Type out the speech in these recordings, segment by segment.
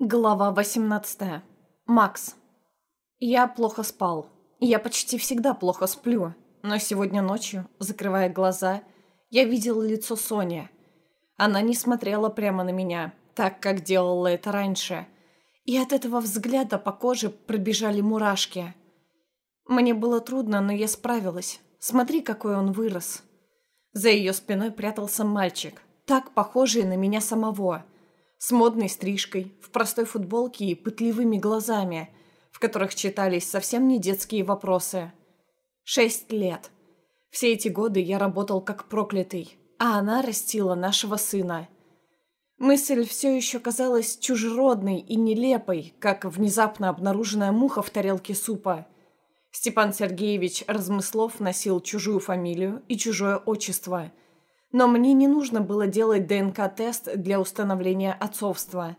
Глава 18. Макс. Я плохо спал. Я почти всегда плохо сплю. Но сегодня ночью, закрывая глаза, я видел лицо Сони. Она не смотрела прямо на меня, так, как делала это раньше. И от этого взгляда по коже пробежали мурашки. Мне было трудно, но я справилась. Смотри, какой он вырос. За ее спиной прятался мальчик, так похожий на меня самого – с модной стрижкой, в простой футболке и пытливыми глазами, в которых читались совсем не детские вопросы. Шесть лет. Все эти годы я работал как проклятый, а она растила нашего сына. Мысль все еще казалась чужеродной и нелепой, как внезапно обнаруженная муха в тарелке супа. Степан Сергеевич Размыслов носил чужую фамилию и чужое отчество – но мне не нужно было делать ДНК-тест для установления отцовства.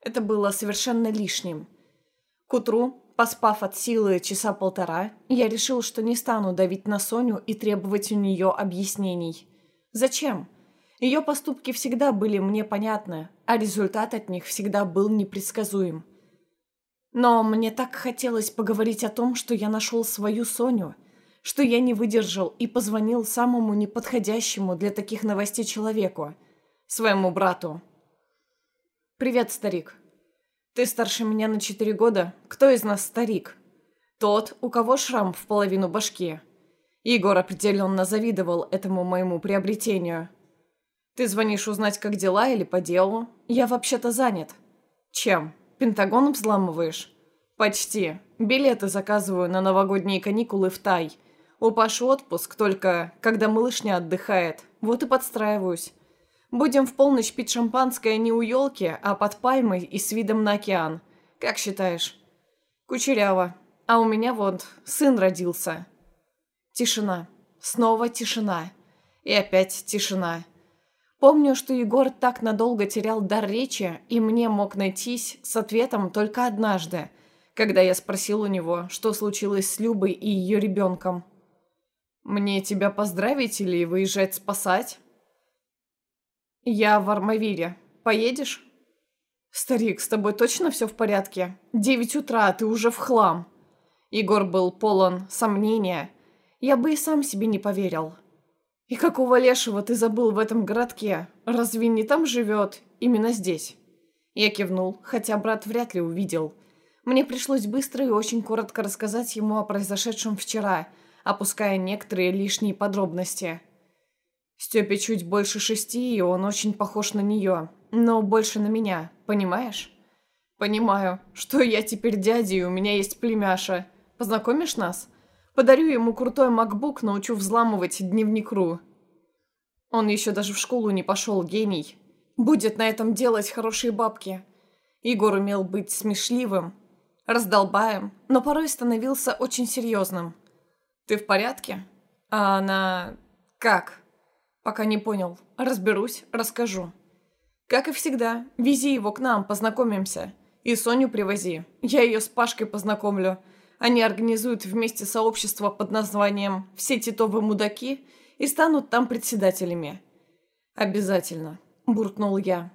Это было совершенно лишним. К утру, поспав от силы часа полтора, я решил, что не стану давить на Соню и требовать у нее объяснений. Зачем? Ее поступки всегда были мне понятны, а результат от них всегда был непредсказуем. Но мне так хотелось поговорить о том, что я нашел свою Соню – что я не выдержал и позвонил самому неподходящему для таких новостей человеку, своему брату. «Привет, старик. Ты старше меня на четыре года. Кто из нас старик?» «Тот, у кого шрам в половину башки». Егор определенно завидовал этому моему приобретению. «Ты звонишь узнать, как дела или по делу? Я вообще-то занят». «Чем? Пентагон взламываешь?» «Почти. Билеты заказываю на новогодние каникулы в Тай. У Паши отпуск только, когда малышня отдыхает. Вот и подстраиваюсь. Будем в полночь пить шампанское не у елки, а под пальмой и с видом на океан. Как считаешь? Кучеряво. А у меня вот сын родился. Тишина. Снова тишина. И опять тишина. Помню, что Егор так надолго терял дар речи, и мне мог найтись с ответом только однажды, когда я спросил у него, что случилось с Любой и ее ребенком. «Мне тебя поздравить или выезжать спасать?» «Я в Армавире. Поедешь?» «Старик, с тобой точно все в порядке? Девять утра, ты уже в хлам!» Егор был полон сомнения. Я бы и сам себе не поверил. «И какого лешего ты забыл в этом городке? Разве не там живет? Именно здесь?» Я кивнул, хотя брат вряд ли увидел. Мне пришлось быстро и очень коротко рассказать ему о произошедшем вчера – опуская некоторые лишние подробности. Степе чуть больше шести, и он очень похож на нее, но больше на меня, понимаешь? Понимаю, что я теперь дядя, и у меня есть племяша. Познакомишь нас? Подарю ему крутой макбук, научу взламывать дневник РУ. Он еще даже в школу не пошел, гений. Будет на этом делать хорошие бабки. Егор умел быть смешливым, раздолбаем, но порой становился очень серьезным – «Ты в порядке?» «А она... как?» «Пока не понял. Разберусь, расскажу». «Как и всегда, вези его к нам, познакомимся. И Соню привози. Я ее с Пашкой познакомлю. Они организуют вместе сообщество под названием «Все титовые мудаки» и станут там председателями». «Обязательно», – буркнул я.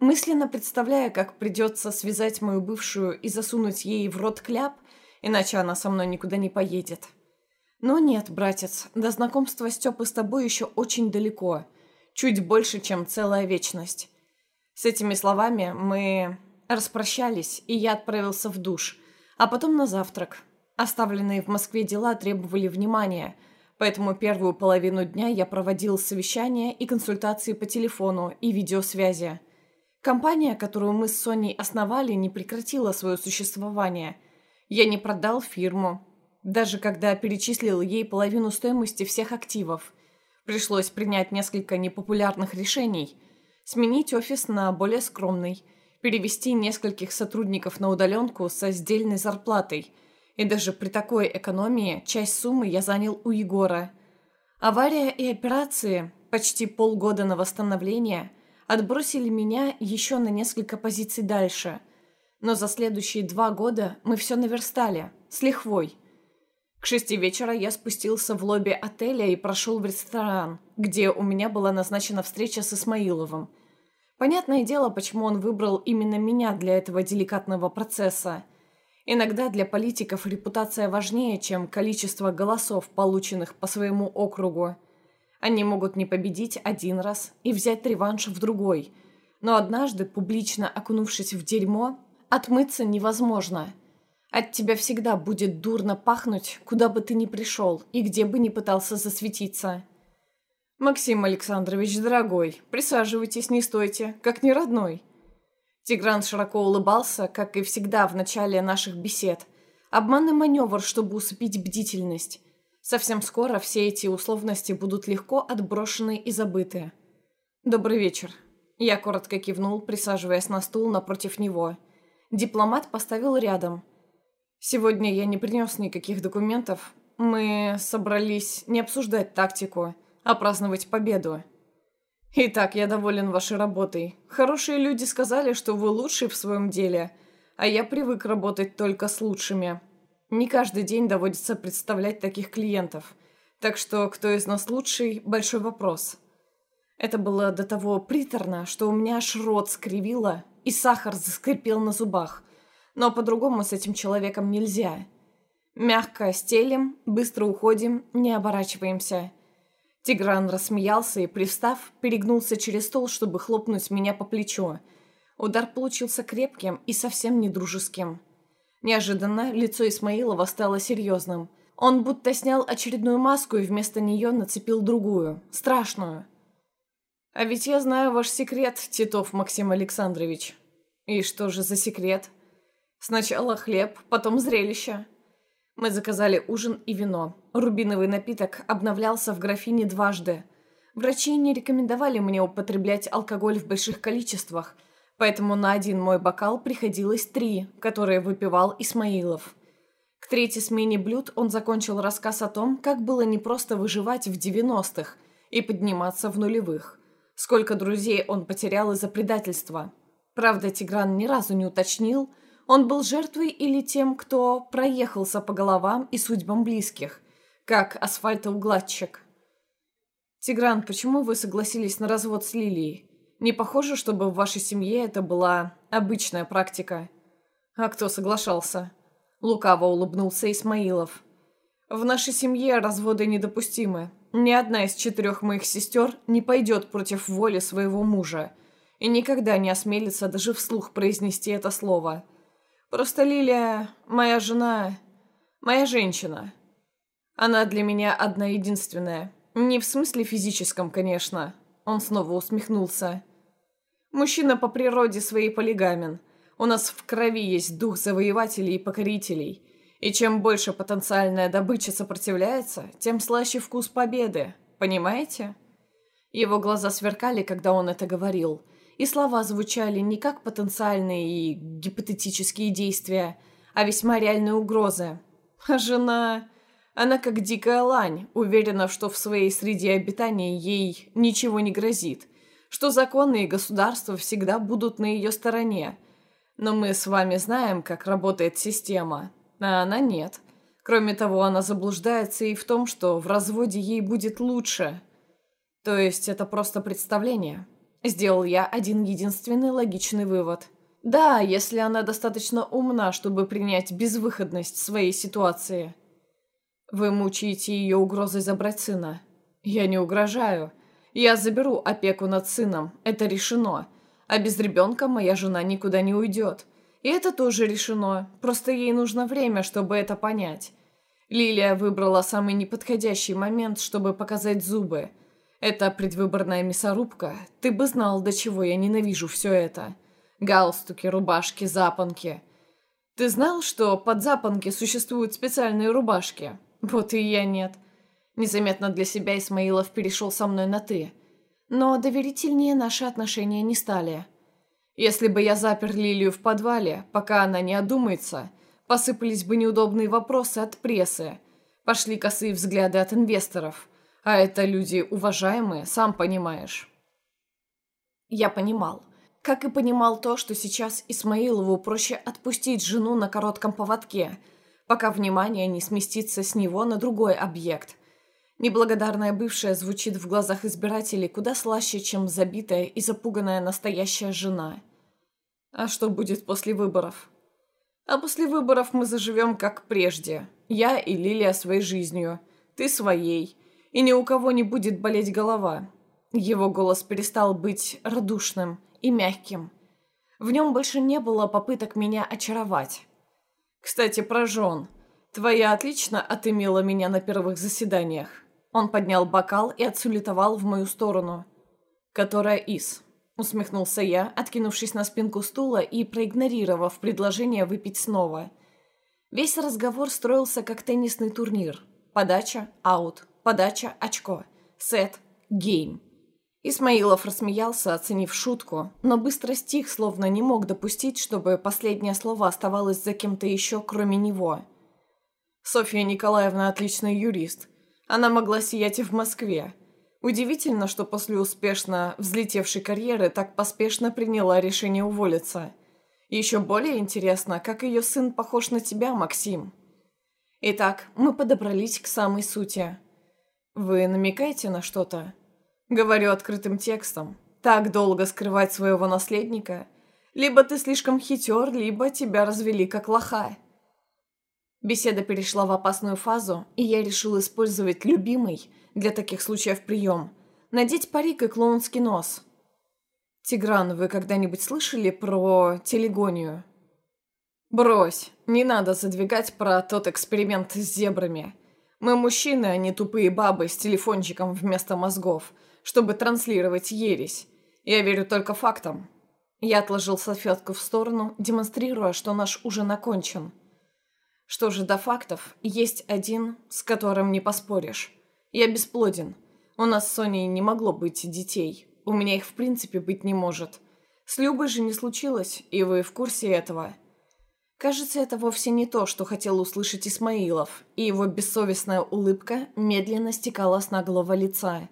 Мысленно представляя, как придется связать мою бывшую и засунуть ей в рот кляп, иначе она со мной никуда не поедет. Но нет, братец, до знакомства Степы с тобой еще очень далеко. Чуть больше, чем целая вечность. С этими словами мы распрощались, и я отправился в душ, а потом на завтрак. Оставленные в Москве дела требовали внимания, поэтому первую половину дня я проводил совещания и консультации по телефону и видеосвязи. Компания, которую мы с Соней основали, не прекратила свое существование. Я не продал фирму, даже когда перечислил ей половину стоимости всех активов. Пришлось принять несколько непопулярных решений. Сменить офис на более скромный, перевести нескольких сотрудников на удаленку со сдельной зарплатой. И даже при такой экономии часть суммы я занял у Егора. Авария и операции, почти полгода на восстановление, отбросили меня еще на несколько позиций дальше. Но за следующие два года мы все наверстали, с лихвой. К шести вечера я спустился в лобби отеля и прошел в ресторан, где у меня была назначена встреча с Исмаиловым. Понятное дело, почему он выбрал именно меня для этого деликатного процесса. Иногда для политиков репутация важнее, чем количество голосов, полученных по своему округу. Они могут не победить один раз и взять реванш в другой, но однажды, публично окунувшись в дерьмо, отмыться невозможно. От тебя всегда будет дурно пахнуть, куда бы ты ни пришел и где бы ни пытался засветиться. «Максим Александрович, дорогой, присаживайтесь, не стойте, как не родной». Тигран широко улыбался, как и всегда в начале наших бесед. Обманный маневр, чтобы усыпить бдительность. Совсем скоро все эти условности будут легко отброшены и забыты. «Добрый вечер». Я коротко кивнул, присаживаясь на стул напротив него. Дипломат поставил рядом. «Сегодня я не принес никаких документов. Мы собрались не обсуждать тактику» а праздновать победу. Итак, я доволен вашей работой. Хорошие люди сказали, что вы лучший в своем деле, а я привык работать только с лучшими. Не каждый день доводится представлять таких клиентов. Так что кто из нас лучший – большой вопрос. Это было до того приторно, что у меня аж рот скривило, и сахар заскрипел на зубах. Но по-другому с этим человеком нельзя. Мягко стелим, быстро уходим, не оборачиваемся – Тигран рассмеялся и, пристав, перегнулся через стол, чтобы хлопнуть меня по плечу. Удар получился крепким и совсем не дружеским. Неожиданно лицо Исмаилова стало серьезным. Он будто снял очередную маску и вместо нее нацепил другую, страшную. «А ведь я знаю ваш секрет, Титов Максим Александрович». «И что же за секрет?» «Сначала хлеб, потом зрелище». Мы заказали ужин и вино. Рубиновый напиток обновлялся в графине дважды. Врачи не рекомендовали мне употреблять алкоголь в больших количествах, поэтому на один мой бокал приходилось три, которые выпивал Исмаилов. К третьей смене блюд он закончил рассказ о том, как было непросто выживать в 90-х и подниматься в нулевых. Сколько друзей он потерял из-за предательства. Правда, Тигран ни разу не уточнил, он был жертвой или тем, кто проехался по головам и судьбам близких, как асфальтоукладчик. «Тигран, почему вы согласились на развод с Лилией? Не похоже, чтобы в вашей семье это была обычная практика». «А кто соглашался?» Лукаво улыбнулся Исмаилов. «В нашей семье разводы недопустимы. Ни одна из четырех моих сестер не пойдет против воли своего мужа и никогда не осмелится даже вслух произнести это слово». Просто Лилия – моя жена, моя женщина. Она для меня одна единственная. Не в смысле физическом, конечно. Он снова усмехнулся. Мужчина по природе своей полигамен. У нас в крови есть дух завоевателей и покорителей. И чем больше потенциальная добыча сопротивляется, тем слаще вкус победы. Понимаете? Его глаза сверкали, когда он это говорил – и слова звучали не как потенциальные и гипотетические действия, а весьма реальные угрозы. А жена... Она как дикая лань, уверена, что в своей среде обитания ей ничего не грозит, что законы и государство всегда будут на ее стороне. Но мы с вами знаем, как работает система, а она нет. Кроме того, она заблуждается и в том, что в разводе ей будет лучше. То есть это просто представление. Сделал я один единственный логичный вывод. Да, если она достаточно умна, чтобы принять безвыходность своей ситуации. Вы мучаете ее угрозой забрать сына. Я не угрожаю. Я заберу опеку над сыном. Это решено. А без ребенка моя жена никуда не уйдет. И это тоже решено. Просто ей нужно время, чтобы это понять. Лилия выбрала самый неподходящий момент, чтобы показать зубы. Это предвыборная мясорубка. Ты бы знал, до чего я ненавижу все это. Галстуки, рубашки, запонки. Ты знал, что под запонки существуют специальные рубашки? Вот и я нет. Незаметно для себя Исмаилов перешел со мной на «ты». Но доверительнее наши отношения не стали. Если бы я запер Лилию в подвале, пока она не одумается, посыпались бы неудобные вопросы от прессы, пошли косые взгляды от инвесторов – а это люди уважаемые, сам понимаешь. Я понимал. Как и понимал то, что сейчас Исмаилову проще отпустить жену на коротком поводке, пока внимание не сместится с него на другой объект. Неблагодарная бывшая звучит в глазах избирателей куда слаще, чем забитая и запуганная настоящая жена. А что будет после выборов? А после выборов мы заживем как прежде. Я и Лилия своей жизнью, ты своей. И ни у кого не будет болеть голова. Его голос перестал быть радушным и мягким. В нем больше не было попыток меня очаровать. «Кстати, про жен. Твоя отлично отымела меня на первых заседаниях». Он поднял бокал и отсулетовал в мою сторону. «Которая из?» – усмехнулся я, откинувшись на спинку стула и проигнорировав предложение выпить снова. Весь разговор строился как теннисный турнир. Подача – аут, подача – очко, сет – гейм. Исмаилов рассмеялся, оценив шутку, но быстро стих, словно не мог допустить, чтобы последнее слово оставалось за кем-то еще, кроме него. Софья Николаевна отличный юрист. Она могла сиять и в Москве. Удивительно, что после успешно взлетевшей карьеры так поспешно приняла решение уволиться. Еще более интересно, как ее сын похож на тебя, Максим. Итак, мы подобрались к самой сути. Вы намекаете на что-то? Говорю открытым текстом. Так долго скрывать своего наследника. Либо ты слишком хитер, либо тебя развели как лоха. Беседа перешла в опасную фазу, и я решил использовать любимый для таких случаев прием. Надеть парик и клоунский нос. Тигран, вы когда-нибудь слышали про телегонию? Брось, не надо задвигать про тот эксперимент с зебрами. Мы мужчины, а не тупые бабы с телефончиком вместо мозгов – чтобы транслировать ересь. Я верю только фактам». Я отложил салфетку в сторону, демонстрируя, что наш ужин окончен. Что же до фактов, есть один, с которым не поспоришь. Я бесплоден. У нас с Соней не могло быть детей. У меня их в принципе быть не может. С Любой же не случилось, и вы в курсе этого. Кажется, это вовсе не то, что хотел услышать Исмаилов, и его бессовестная улыбка медленно стекала с наглого лица.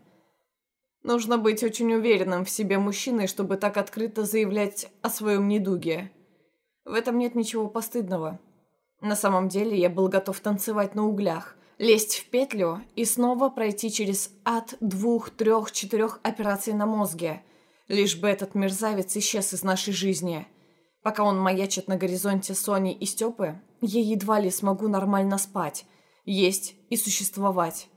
Нужно быть очень уверенным в себе мужчиной, чтобы так открыто заявлять о своем недуге. В этом нет ничего постыдного. На самом деле я был готов танцевать на углях, лезть в петлю и снова пройти через ад двух, трех, четырех операций на мозге, лишь бы этот мерзавец исчез из нашей жизни. Пока он маячит на горизонте Сони и Степы, я едва ли смогу нормально спать, есть и существовать.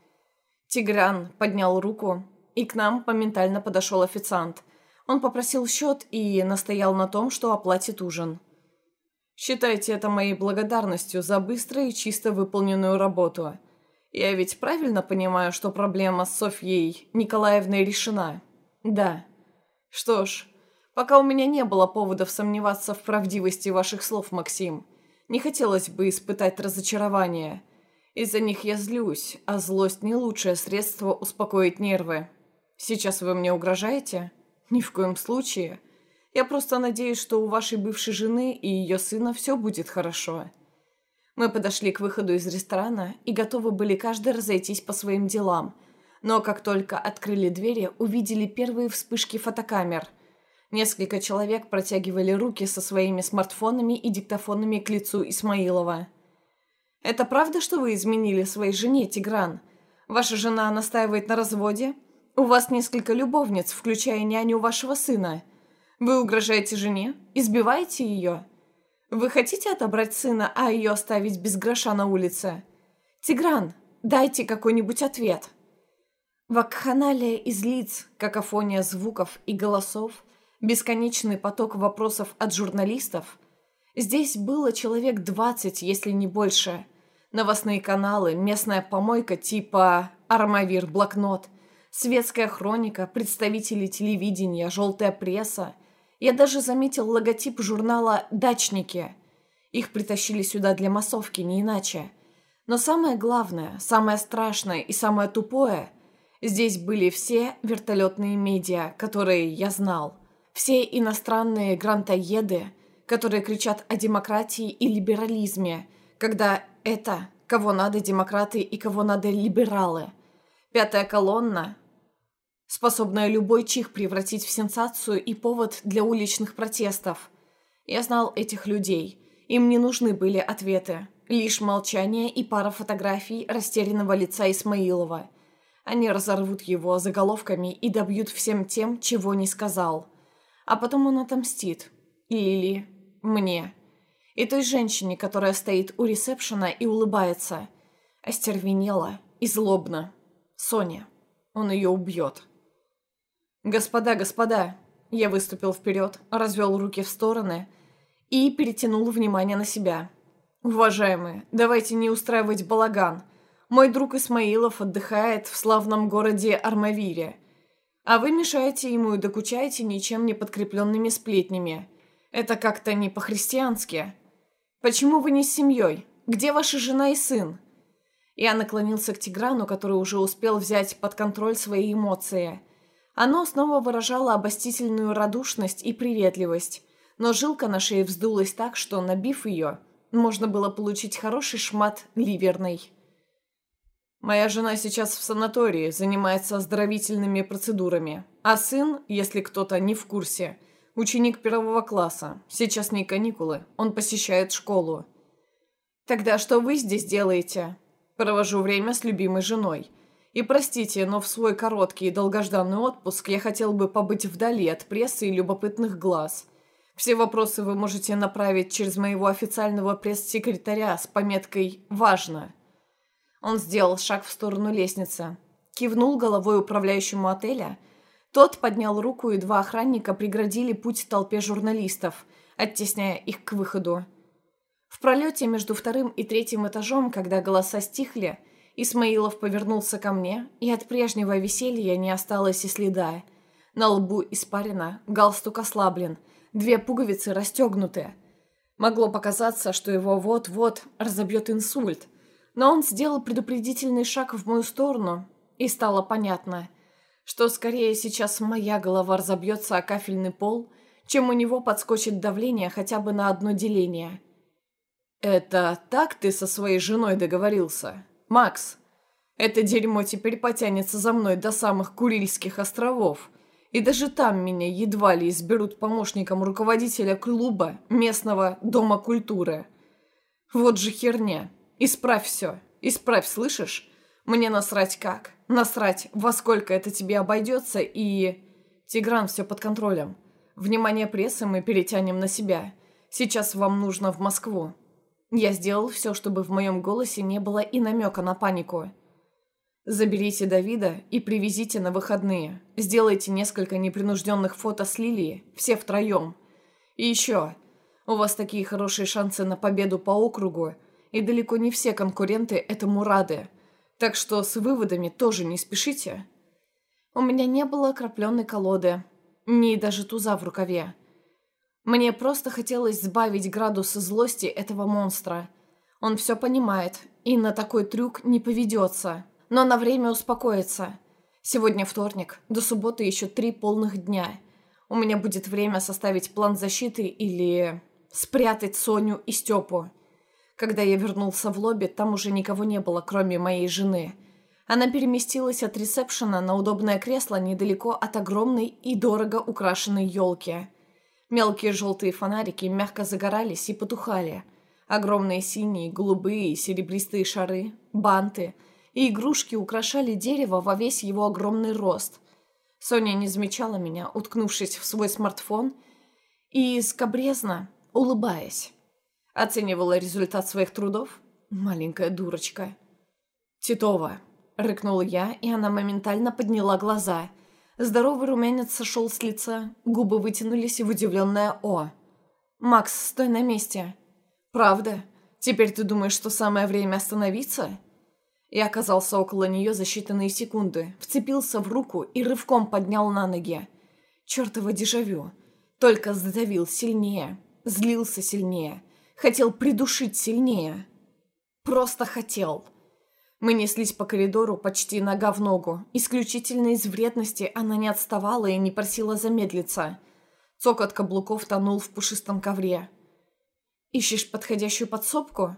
Тигран поднял руку и к нам моментально подошел официант. Он попросил счет и настоял на том, что оплатит ужин. «Считайте это моей благодарностью за быстро и чисто выполненную работу. Я ведь правильно понимаю, что проблема с Софьей Николаевной решена?» «Да». «Что ж, пока у меня не было поводов сомневаться в правдивости ваших слов, Максим, не хотелось бы испытать разочарование. Из-за них я злюсь, а злость не лучшее средство успокоить нервы». Сейчас вы мне угрожаете? Ни в коем случае. Я просто надеюсь, что у вашей бывшей жены и ее сына все будет хорошо. Мы подошли к выходу из ресторана и готовы были каждый разойтись по своим делам. Но как только открыли двери, увидели первые вспышки фотокамер. Несколько человек протягивали руки со своими смартфонами и диктофонами к лицу Исмаилова. «Это правда, что вы изменили своей жене, Тигран? Ваша жена настаивает на разводе?» У вас несколько любовниц, включая няню вашего сына. Вы угрожаете жене? Избиваете ее? Вы хотите отобрать сына, а ее оставить без гроша на улице? Тигран, дайте какой-нибудь ответ. Вакханалия из лиц, какофония звуков и голосов, бесконечный поток вопросов от журналистов. Здесь было человек двадцать, если не больше. Новостные каналы, местная помойка типа «Армавир», «Блокнот», Светская хроника, представители телевидения, желтая пресса. Я даже заметил логотип журнала «Дачники». Их притащили сюда для массовки, не иначе. Но самое главное, самое страшное и самое тупое – здесь были все вертолетные медиа, которые я знал. Все иностранные грантоеды, которые кричат о демократии и либерализме, когда это кого надо демократы и кого надо либералы. Пятая колонна, способная любой чих превратить в сенсацию и повод для уличных протестов. Я знал этих людей. Им не нужны были ответы. Лишь молчание и пара фотографий растерянного лица Исмаилова. Они разорвут его заголовками и добьют всем тем, чего не сказал. А потом он отомстит. Лили, мне. И той женщине, которая стоит у ресепшена и улыбается. Остервенела и злобно. Соня. Он ее убьет. «Господа, господа!» Я выступил вперед, развел руки в стороны и перетянул внимание на себя. «Уважаемые, давайте не устраивать балаган. Мой друг Исмаилов отдыхает в славном городе Армавире, а вы мешаете ему и докучаете ничем не подкрепленными сплетнями. Это как-то не по-христиански. Почему вы не с семьей? Где ваша жена и сын?» Я наклонился к Тиграну, который уже успел взять под контроль свои эмоции. Оно снова выражало обостительную радушность и приветливость, но жилка на шее вздулась так, что, набив ее, можно было получить хороший шмат ливерной. Моя жена сейчас в санатории, занимается оздоровительными процедурами. А сын, если кто-то не в курсе, ученик первого класса. Сейчас не каникулы, он посещает школу. Тогда что вы здесь делаете? Провожу время с любимой женой. И простите, но в свой короткий и долгожданный отпуск я хотел бы побыть вдали от прессы и любопытных глаз. Все вопросы вы можете направить через моего официального пресс-секретаря с пометкой «Важно». Он сделал шаг в сторону лестницы, кивнул головой управляющему отеля. Тот поднял руку, и два охранника преградили путь толпе журналистов, оттесняя их к выходу. В пролете между вторым и третьим этажом, когда голоса стихли, Исмаилов повернулся ко мне, и от прежнего веселья не осталось и следа. На лбу испарина, галстук ослаблен, две пуговицы расстегнуты. Могло показаться, что его вот-вот разобьет инсульт, но он сделал предупредительный шаг в мою сторону, и стало понятно, что скорее сейчас моя голова разобьется о кафельный пол, чем у него подскочит давление хотя бы на одно деление – «Это так ты со своей женой договорился? Макс, это дерьмо теперь потянется за мной до самых Курильских островов, и даже там меня едва ли изберут помощником руководителя клуба местного Дома культуры. Вот же херня. Исправь все. Исправь, слышишь? Мне насрать как. Насрать, во сколько это тебе обойдется, и... Тигран, все под контролем. Внимание прессы мы перетянем на себя. Сейчас вам нужно в Москву. Я сделал все, чтобы в моем голосе не было и намека на панику. Заберите Давида и привезите на выходные. Сделайте несколько непринужденных фото с Лилией, все втроем. И еще, у вас такие хорошие шансы на победу по округу, и далеко не все конкуренты этому рады. Так что с выводами тоже не спешите. У меня не было крапленной колоды, ни даже туза в рукаве. Мне просто хотелось сбавить градус злости этого монстра. Он все понимает и на такой трюк не поведется, но на время успокоится. Сегодня вторник, до субботы еще три полных дня. У меня будет время составить план защиты или спрятать Соню и Степу. Когда я вернулся в лобби, там уже никого не было, кроме моей жены. Она переместилась от ресепшена на удобное кресло недалеко от огромной и дорого украшенной елки – Мелкие желтые фонарики мягко загорались и потухали. Огромные синие, голубые и серебристые шары, банты и игрушки украшали дерево во весь его огромный рост. Соня не замечала меня, уткнувшись в свой смартфон и скобрезно, улыбаясь. Оценивала результат своих трудов. Маленькая дурочка. «Титова», — рыкнула я, и она моментально подняла глаза — Здоровый румянец сошел с лица, губы вытянулись в удивленное «О». «Макс, стой на месте». «Правда? Теперь ты думаешь, что самое время остановиться?» Я оказался около нее за считанные секунды, вцепился в руку и рывком поднял на ноги. Чёртово дежавю. Только сдавил сильнее, злился сильнее, хотел придушить сильнее. Просто хотел. Мы неслись по коридору почти нога в ногу. Исключительно из вредности она не отставала и не просила замедлиться. Цокот каблуков тонул в пушистом ковре. «Ищешь подходящую подсобку?»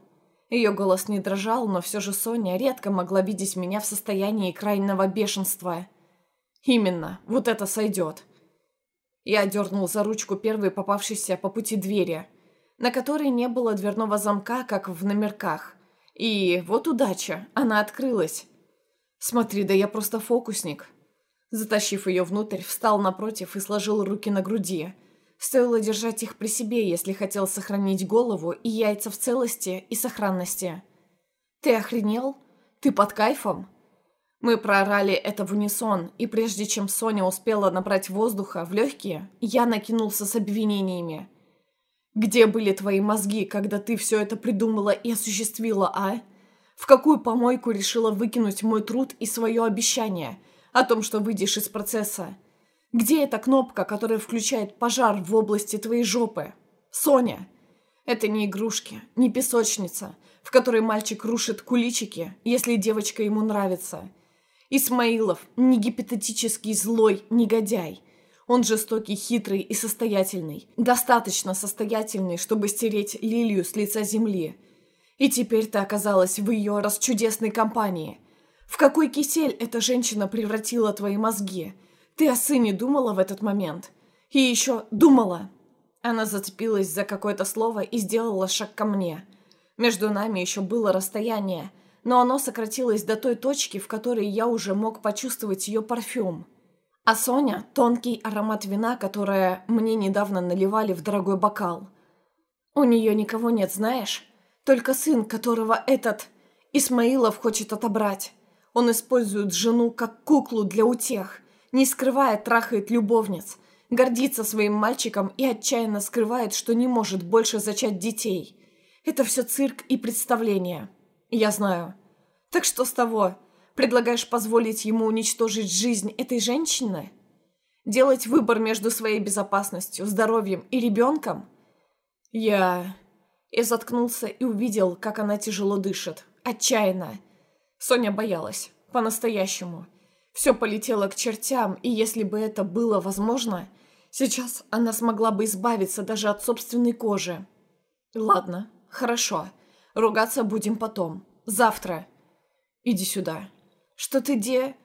Ее голос не дрожал, но все же Соня редко могла видеть меня в состоянии крайнего бешенства. «Именно, вот это сойдет!» Я дернул за ручку первой попавшейся по пути двери, на которой не было дверного замка, как в номерках – и вот удача, она открылась. Смотри, да я просто фокусник. Затащив ее внутрь, встал напротив и сложил руки на груди. Стоило держать их при себе, если хотел сохранить голову и яйца в целости и сохранности. «Ты охренел? Ты под кайфом?» Мы проорали это в унисон, и прежде чем Соня успела набрать воздуха в легкие, я накинулся с обвинениями. «Где были твои мозги, когда ты все это придумала и осуществила, а? В какую помойку решила выкинуть мой труд и свое обещание о том, что выйдешь из процесса? Где эта кнопка, которая включает пожар в области твоей жопы? Соня!» Это не игрушки, не песочница, в которой мальчик рушит куличики, если девочка ему нравится – Исмаилов не гипотетический злой негодяй. Он жестокий, хитрый и состоятельный. Достаточно состоятельный, чтобы стереть Лилию с лица земли. И теперь ты оказалась в ее расчудесной компании. В какой кисель эта женщина превратила твои мозги? Ты о сыне думала в этот момент? И еще думала. Она зацепилась за какое-то слово и сделала шаг ко мне. Между нами еще было расстояние – но оно сократилось до той точки, в которой я уже мог почувствовать ее парфюм. А Соня – тонкий аромат вина, которое мне недавно наливали в дорогой бокал. У нее никого нет, знаешь? Только сын, которого этот Исмаилов хочет отобрать. Он использует жену как куклу для утех, не скрывая трахает любовниц, гордится своим мальчиком и отчаянно скрывает, что не может больше зачать детей. Это все цирк и представление. Я знаю. Так что с того? Предлагаешь позволить ему уничтожить жизнь этой женщины? Делать выбор между своей безопасностью, здоровьем и ребенком? Я... Я заткнулся и увидел, как она тяжело дышит. Отчаянно. Соня боялась. По-настоящему. Все полетело к чертям, и если бы это было возможно, сейчас она смогла бы избавиться даже от собственной кожи. Ладно, хорошо. Ругаться будем потом. Завтра. Иди сюда. Что ты де...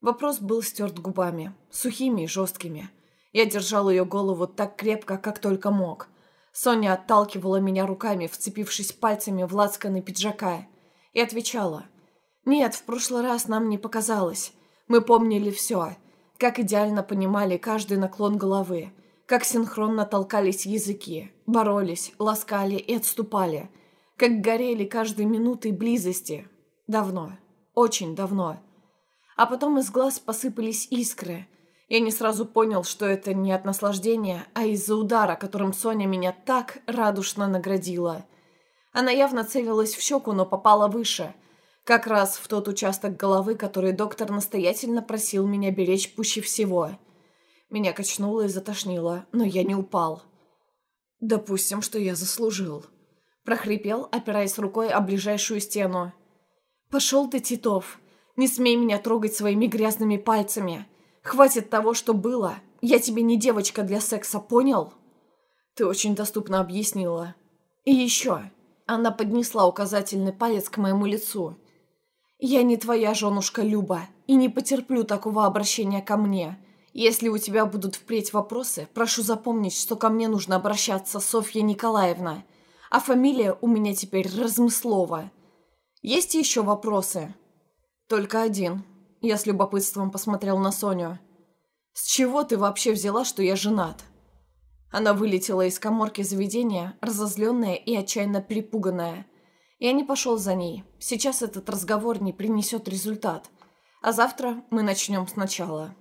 Вопрос был стерт губами, сухими и жесткими. Я держал ее голову так крепко, как только мог. Соня отталкивала меня руками, вцепившись пальцами в лацканы пиджака, и отвечала. «Нет, в прошлый раз нам не показалось. Мы помнили все. Как идеально понимали каждый наклон головы. Как синхронно толкались языки. Боролись, ласкали и отступали как горели каждой минутой близости. Давно, очень давно. А потом из глаз посыпались искры. Я не сразу понял, что это не от наслаждения, а из-за удара, которым Соня меня так радушно наградила. Она явно целилась в щеку, но попала выше. Как раз в тот участок головы, который доктор настоятельно просил меня беречь пуще всего. Меня качнуло и затошнило, но я не упал. Допустим, что я заслужил прохрипел, опираясь рукой о ближайшую стену. «Пошел ты, Титов! Не смей меня трогать своими грязными пальцами! Хватит того, что было! Я тебе не девочка для секса, понял?» «Ты очень доступно объяснила. И еще!» Она поднесла указательный палец к моему лицу. «Я не твоя женушка Люба и не потерплю такого обращения ко мне. Если у тебя будут впредь вопросы, прошу запомнить, что ко мне нужно обращаться Софья Николаевна» а фамилия у меня теперь Размыслова. Есть еще вопросы?» «Только один». Я с любопытством посмотрел на Соню. «С чего ты вообще взяла, что я женат?» Она вылетела из коморки заведения, разозленная и отчаянно перепуганная. Я не пошел за ней. Сейчас этот разговор не принесет результат. А завтра мы начнем сначала.